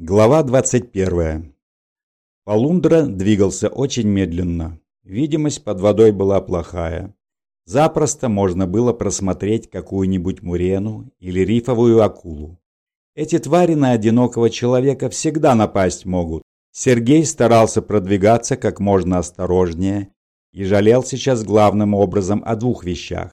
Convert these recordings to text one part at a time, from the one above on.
Глава 21. Полундра двигался очень медленно. Видимость под водой была плохая. Запросто можно было просмотреть какую-нибудь мурену или рифовую акулу. Эти твари на одинокого человека всегда напасть могут. Сергей старался продвигаться как можно осторожнее и жалел сейчас главным образом о двух вещах.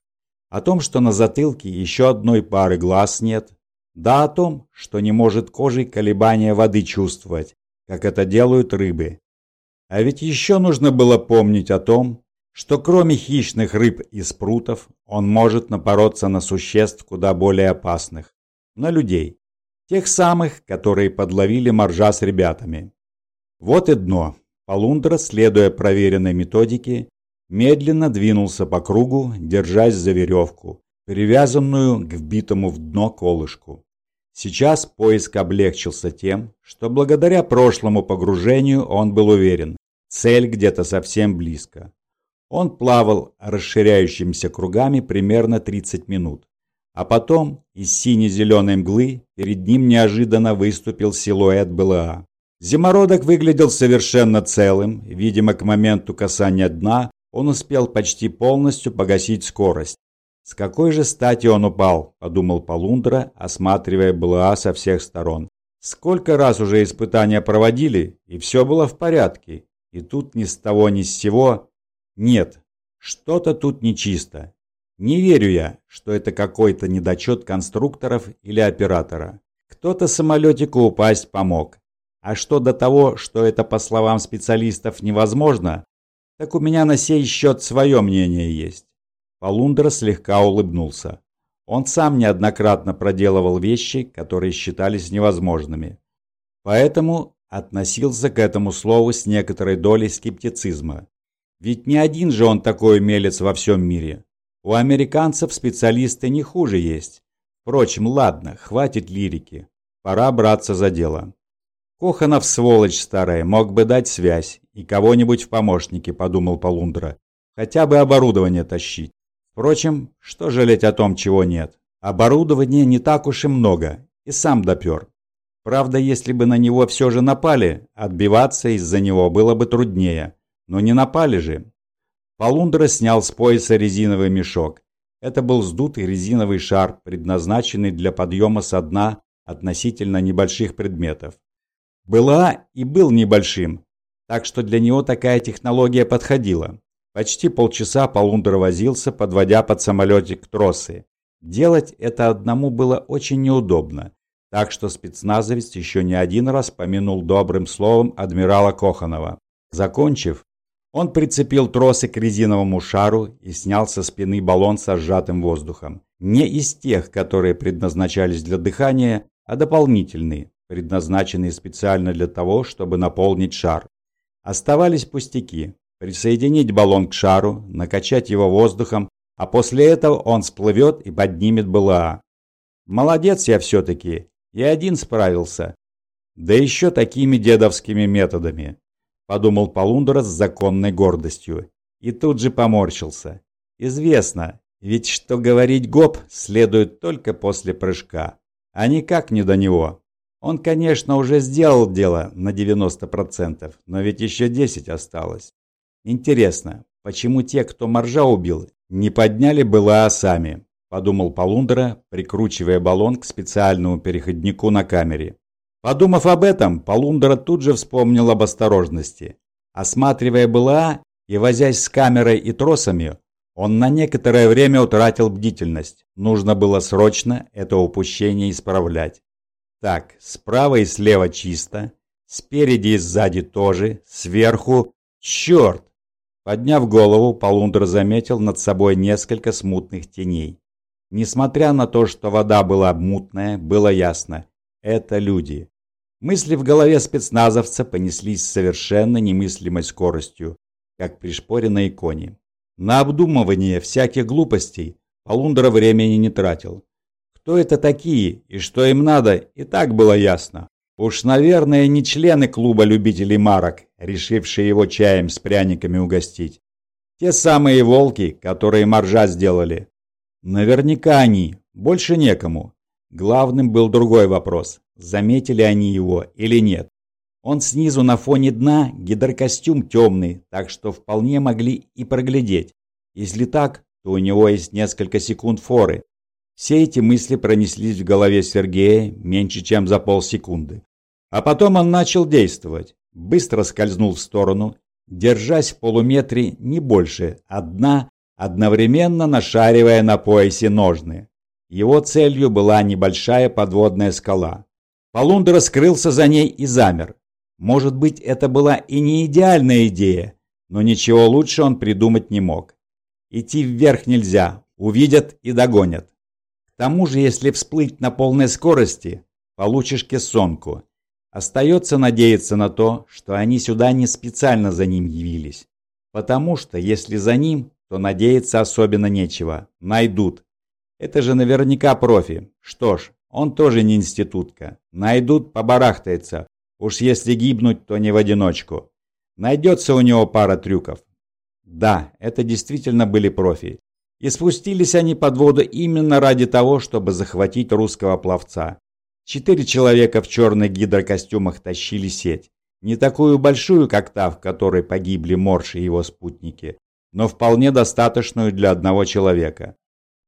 О том, что на затылке еще одной пары глаз нет, да о том, что не может кожей колебания воды чувствовать, как это делают рыбы. А ведь еще нужно было помнить о том, что кроме хищных рыб и спрутов, он может напороться на существ куда более опасных, на людей, тех самых, которые подловили моржа с ребятами. Вот и дно. Полундра, следуя проверенной методике, медленно двинулся по кругу, держась за веревку, привязанную к вбитому в дно колышку. Сейчас поиск облегчился тем, что благодаря прошлому погружению он был уверен, цель где-то совсем близко. Он плавал расширяющимися кругами примерно 30 минут. А потом из сине-зеленой мглы перед ним неожиданно выступил силуэт БЛА. Зимородок выглядел совершенно целым, видимо, к моменту касания дна он успел почти полностью погасить скорость, «С какой же стати он упал?» – подумал Полундра, осматривая БЛА со всех сторон. «Сколько раз уже испытания проводили, и все было в порядке. И тут ни с того ни с сего. Нет, что-то тут нечисто. Не верю я, что это какой-то недочет конструкторов или оператора. Кто-то самолетику упасть помог. А что до того, что это, по словам специалистов, невозможно, так у меня на сей счет свое мнение есть. Полундра слегка улыбнулся. Он сам неоднократно проделывал вещи, которые считались невозможными. Поэтому относился к этому слову с некоторой долей скептицизма. Ведь не один же он такой умелец во всем мире. У американцев специалисты не хуже есть. Впрочем, ладно, хватит лирики. Пора браться за дело. Коханов, сволочь старая, мог бы дать связь и кого-нибудь в помощники, подумал Полундра. Хотя бы оборудование тащить. Впрочем, что жалеть о том, чего нет? Оборудования не так уж и много, и сам допер. Правда, если бы на него все же напали, отбиваться из-за него было бы труднее. Но не напали же. Полундра снял с пояса резиновый мешок. Это был сдутый резиновый шар, предназначенный для подъема со дна относительно небольших предметов. Была и был небольшим, так что для него такая технология подходила. Почти полчаса Полундер возился, подводя под самолетик тросы. Делать это одному было очень неудобно, так что спецназовец еще не один раз помянул добрым словом адмирала Коханова. Закончив, он прицепил тросы к резиновому шару и снял со спины баллон со сжатым воздухом. Не из тех, которые предназначались для дыхания, а дополнительные, предназначенные специально для того, чтобы наполнить шар. Оставались пустяки. Присоединить баллон к шару, накачать его воздухом, а после этого он всплывет и поднимет БЛА. Молодец я все-таки, и один справился. Да еще такими дедовскими методами, подумал Полундра с законной гордостью. И тут же поморщился. Известно, ведь что говорить гоп следует только после прыжка, а никак не до него. Он, конечно, уже сделал дело на 90%, но ведь еще 10 осталось. Интересно, почему те, кто моржа убил, не подняли была сами? Подумал Полундра, прикручивая баллон к специальному переходнику на камере. Подумав об этом, Полундра тут же вспомнил об осторожности. Осматривая БЛА и возясь с камерой и тросами, он на некоторое время утратил бдительность. Нужно было срочно это упущение исправлять. Так, справа и слева чисто, спереди и сзади тоже, сверху... Черт! Подняв голову, Полундра заметил над собой несколько смутных теней. Несмотря на то, что вода была мутная, было ясно – это люди. Мысли в голове спецназовца понеслись с совершенно немыслимой скоростью, как пришпоренные кони. На обдумывание всяких глупостей Полундра времени не тратил. Кто это такие и что им надо, и так было ясно. Уж, наверное, не члены клуба любителей марок, решившие его чаем с пряниками угостить. Те самые волки, которые моржа сделали. Наверняка они, больше некому. Главным был другой вопрос. заметили они его или нет. Он снизу на фоне дна, гидрокостюм темный, так что вполне могли и проглядеть. Если так, то у него есть несколько секунд форы. Все эти мысли пронеслись в голове Сергея меньше, чем за полсекунды. А потом он начал действовать. Быстро скользнул в сторону, держась в полуметре не больше, одна, одновременно нашаривая на поясе ножны. Его целью была небольшая подводная скала. Полунд раскрылся за ней и замер. Может быть, это была и не идеальная идея, но ничего лучше он придумать не мог. Идти вверх нельзя, увидят и догонят. К тому же, если всплыть на полной скорости, получишь кессонку. Остается надеяться на то, что они сюда не специально за ним явились. Потому что, если за ним, то надеяться особенно нечего. Найдут. Это же наверняка профи. Что ж, он тоже не институтка. Найдут, побарахтается. Уж если гибнуть, то не в одиночку. Найдется у него пара трюков. Да, это действительно были профи. И спустились они под воду именно ради того, чтобы захватить русского пловца. Четыре человека в черных гидрокостюмах тащили сеть. Не такую большую, как та, в которой погибли Морш и его спутники, но вполне достаточную для одного человека.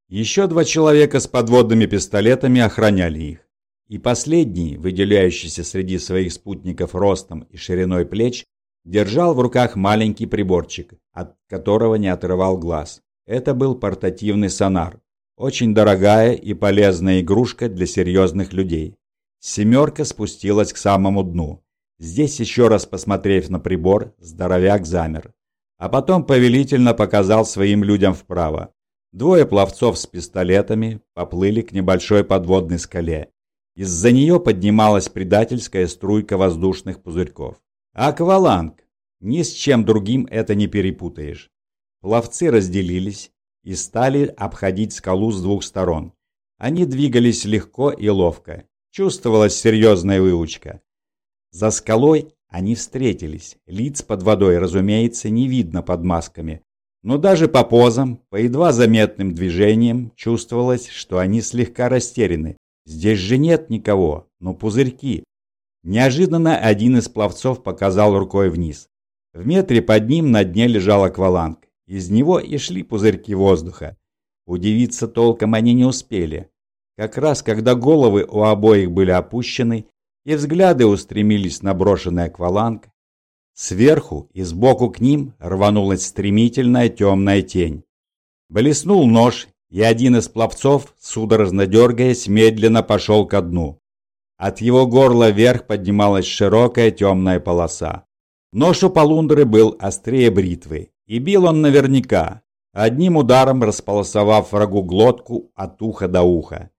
Еще два человека с подводными пистолетами охраняли их. И последний, выделяющийся среди своих спутников ростом и шириной плеч, держал в руках маленький приборчик, от которого не отрывал глаз. Это был портативный сонар. Очень дорогая и полезная игрушка для серьезных людей. Семерка спустилась к самому дну. Здесь еще раз посмотрев на прибор, здоровяк замер. А потом повелительно показал своим людям вправо. Двое пловцов с пистолетами поплыли к небольшой подводной скале. Из-за нее поднималась предательская струйка воздушных пузырьков. Акваланг! Ни с чем другим это не перепутаешь. Пловцы разделились, и стали обходить скалу с двух сторон. Они двигались легко и ловко. Чувствовалась серьезная выучка. За скалой они встретились. Лиц под водой, разумеется, не видно под масками. Но даже по позам, по едва заметным движениям, чувствовалось, что они слегка растеряны. Здесь же нет никого, но пузырьки. Неожиданно один из пловцов показал рукой вниз. В метре под ним на дне лежал акваланг. Из него и шли пузырьки воздуха. Удивиться толком они не успели. Как раз когда головы у обоих были опущены и взгляды устремились на брошенный акваланг, сверху и сбоку к ним рванулась стремительная темная тень. Блеснул нож, и один из пловцов, судорожно дергаясь, медленно пошел ко дну. От его горла вверх поднималась широкая темная полоса. Нож у полундры был острее бритвы, и бил он наверняка, одним ударом располосовав врагу глотку от уха до уха.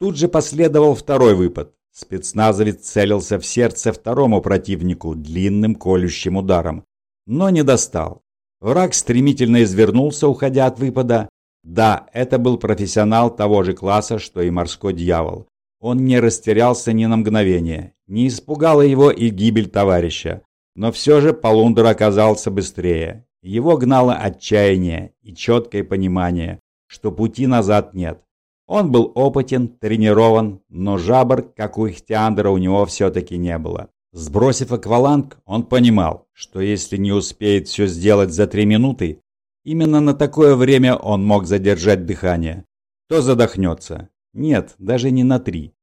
Тут же последовал второй выпад. Спецназовец целился в сердце второму противнику длинным колющим ударом, но не достал. Враг стремительно извернулся, уходя от выпада. Да, это был профессионал того же класса, что и морской дьявол. Он не растерялся ни на мгновение, не испугала его и гибель товарища. Но все же Полундер оказался быстрее. Его гнало отчаяние и четкое понимание, что пути назад нет. Он был опытен, тренирован, но жабр, как у Ихтиандра, у него все-таки не было. Сбросив акваланг, он понимал, что если не успеет все сделать за три минуты, именно на такое время он мог задержать дыхание, то задохнется. Нет, даже не на три.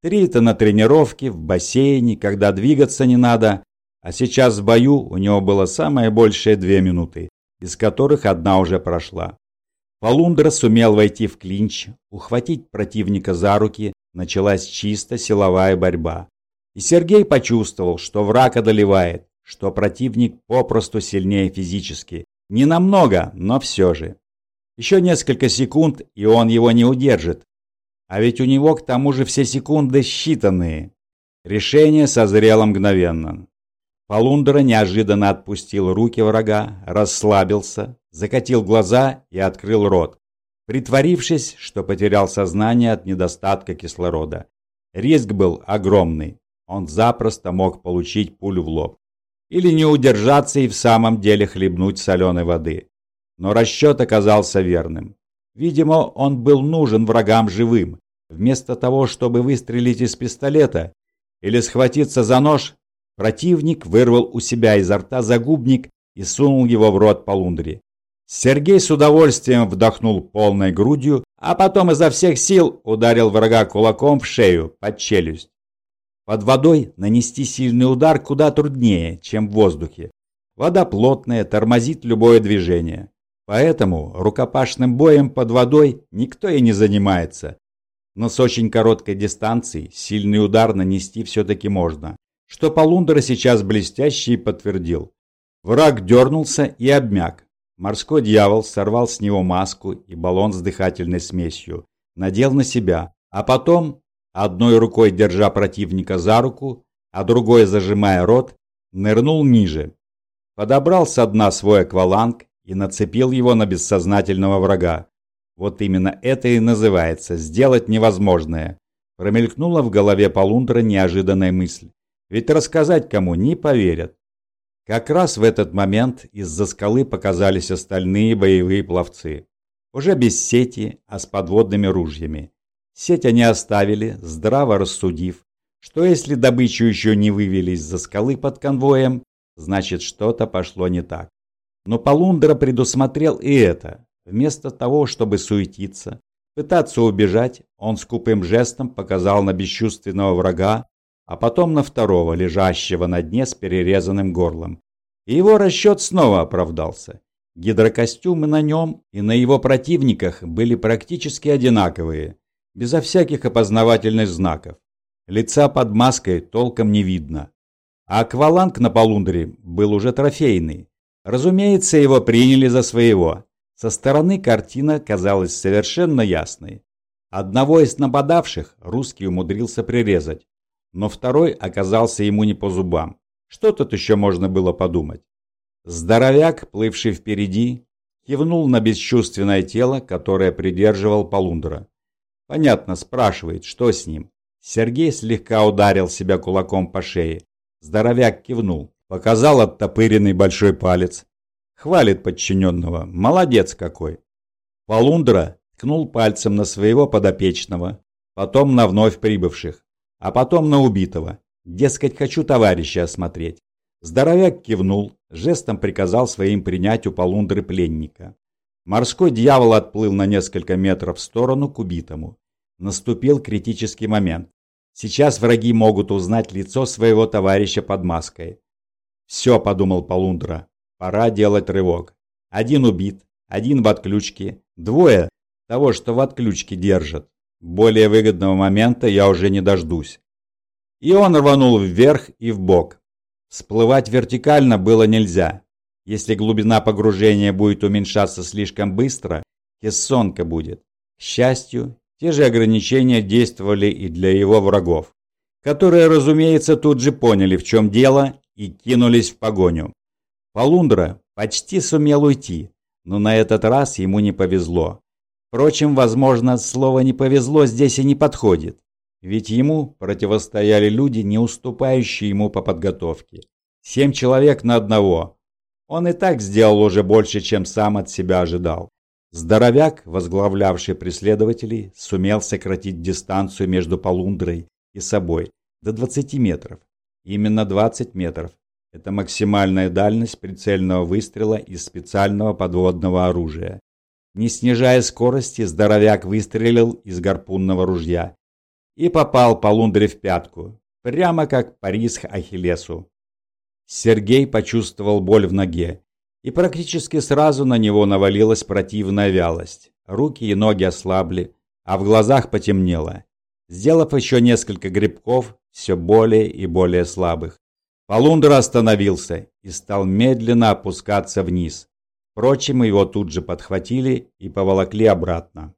Три – это на тренировке, в бассейне, когда двигаться не надо, а сейчас в бою у него было самое большее две минуты, из которых одна уже прошла. Полундра сумел войти в клинч, ухватить противника за руки, началась чисто силовая борьба. И Сергей почувствовал, что враг одолевает, что противник попросту сильнее физически. Не намного, но все же. Еще несколько секунд, и он его не удержит. А ведь у него к тому же все секунды считанные. Решение созрело мгновенно. Полундра неожиданно отпустил руки врага, расслабился, закатил глаза и открыл рот, притворившись, что потерял сознание от недостатка кислорода. Риск был огромный. Он запросто мог получить пулю в лоб. Или не удержаться и в самом деле хлебнуть соленой воды. Но расчет оказался верным. Видимо, он был нужен врагам живым. Вместо того, чтобы выстрелить из пистолета, или схватиться за нож, противник вырвал у себя изо рта загубник и сунул его в рот Полундри. Сергей с удовольствием вдохнул полной грудью, а потом изо всех сил ударил врага кулаком в шею, под челюсть. Под водой нанести сильный удар куда труднее, чем в воздухе. Вода плотная, тормозит любое движение. Поэтому рукопашным боем под водой никто и не занимается. Но с очень короткой дистанции сильный удар нанести все-таки можно, что Полундра сейчас блестяще и подтвердил. Враг дернулся и обмяк. Морской дьявол сорвал с него маску и баллон с дыхательной смесью, надел на себя, а потом, одной рукой держа противника за руку, а другой зажимая рот, нырнул ниже. Подобрал со дна свой акваланг и нацепил его на бессознательного врага. Вот именно это и называется «сделать невозможное». Промелькнула в голове Полундра неожиданная мысль. Ведь рассказать кому не поверят. Как раз в этот момент из-за скалы показались остальные боевые пловцы. Уже без сети, а с подводными ружьями. Сеть они оставили, здраво рассудив, что если добычу еще не вывели из-за скалы под конвоем, значит что-то пошло не так. Но Полундра предусмотрел и это. Вместо того, чтобы суетиться, пытаться убежать, он скупым жестом показал на бесчувственного врага, а потом на второго, лежащего на дне с перерезанным горлом. И его расчет снова оправдался. Гидрокостюмы на нем и на его противниках были практически одинаковые, безо всяких опознавательных знаков. Лица под маской толком не видно. А акваланг на полундре был уже трофейный. Разумеется, его приняли за своего. Со стороны картина казалась совершенно ясной. Одного из нападавших русский умудрился прирезать, но второй оказался ему не по зубам. Что тут еще можно было подумать? Здоровяк, плывший впереди, кивнул на бесчувственное тело, которое придерживал Полундра. Понятно, спрашивает, что с ним. Сергей слегка ударил себя кулаком по шее. Здоровяк кивнул, показал оттопыренный большой палец. Хвалит подчиненного, молодец какой. Полундра ткнул пальцем на своего подопечного, потом на вновь прибывших а потом на убитого. Дескать, хочу товарища осмотреть. Здоровяк кивнул, жестом приказал своим принять у полундры пленника. Морской дьявол отплыл на несколько метров в сторону к убитому. Наступил критический момент. Сейчас враги могут узнать лицо своего товарища под маской. «Все», — подумал Полундра, — «пора делать рывок. Один убит, один в отключке, двое того, что в отключке держат. Более выгодного момента я уже не дождусь. И он рванул вверх и вбок. Всплывать вертикально было нельзя. Если глубина погружения будет уменьшаться слишком быстро, кессонка будет. К счастью, те же ограничения действовали и для его врагов, которые, разумеется, тут же поняли, в чем дело, и кинулись в погоню. Полундра почти сумел уйти, но на этот раз ему не повезло. Впрочем, возможно, слово «не повезло» здесь и не подходит. Ведь ему противостояли люди, не уступающие ему по подготовке. Семь человек на одного. Он и так сделал уже больше, чем сам от себя ожидал. Здоровяк, возглавлявший преследователей, сумел сократить дистанцию между Полундрой и собой до 20 метров. Именно 20 метров. Это максимальная дальность прицельного выстрела из специального подводного оружия. Не снижая скорости, здоровяк выстрелил из гарпунного ружья и попал по лундре в пятку, прямо как Парис Ахиллесу. Сергей почувствовал боль в ноге, и практически сразу на него навалилась противная вялость. Руки и ноги ослабли, а в глазах потемнело. Сделав еще несколько грибков, все более и более слабых, Полундра остановился и стал медленно опускаться вниз. Впрочем, его тут же подхватили и поволокли обратно.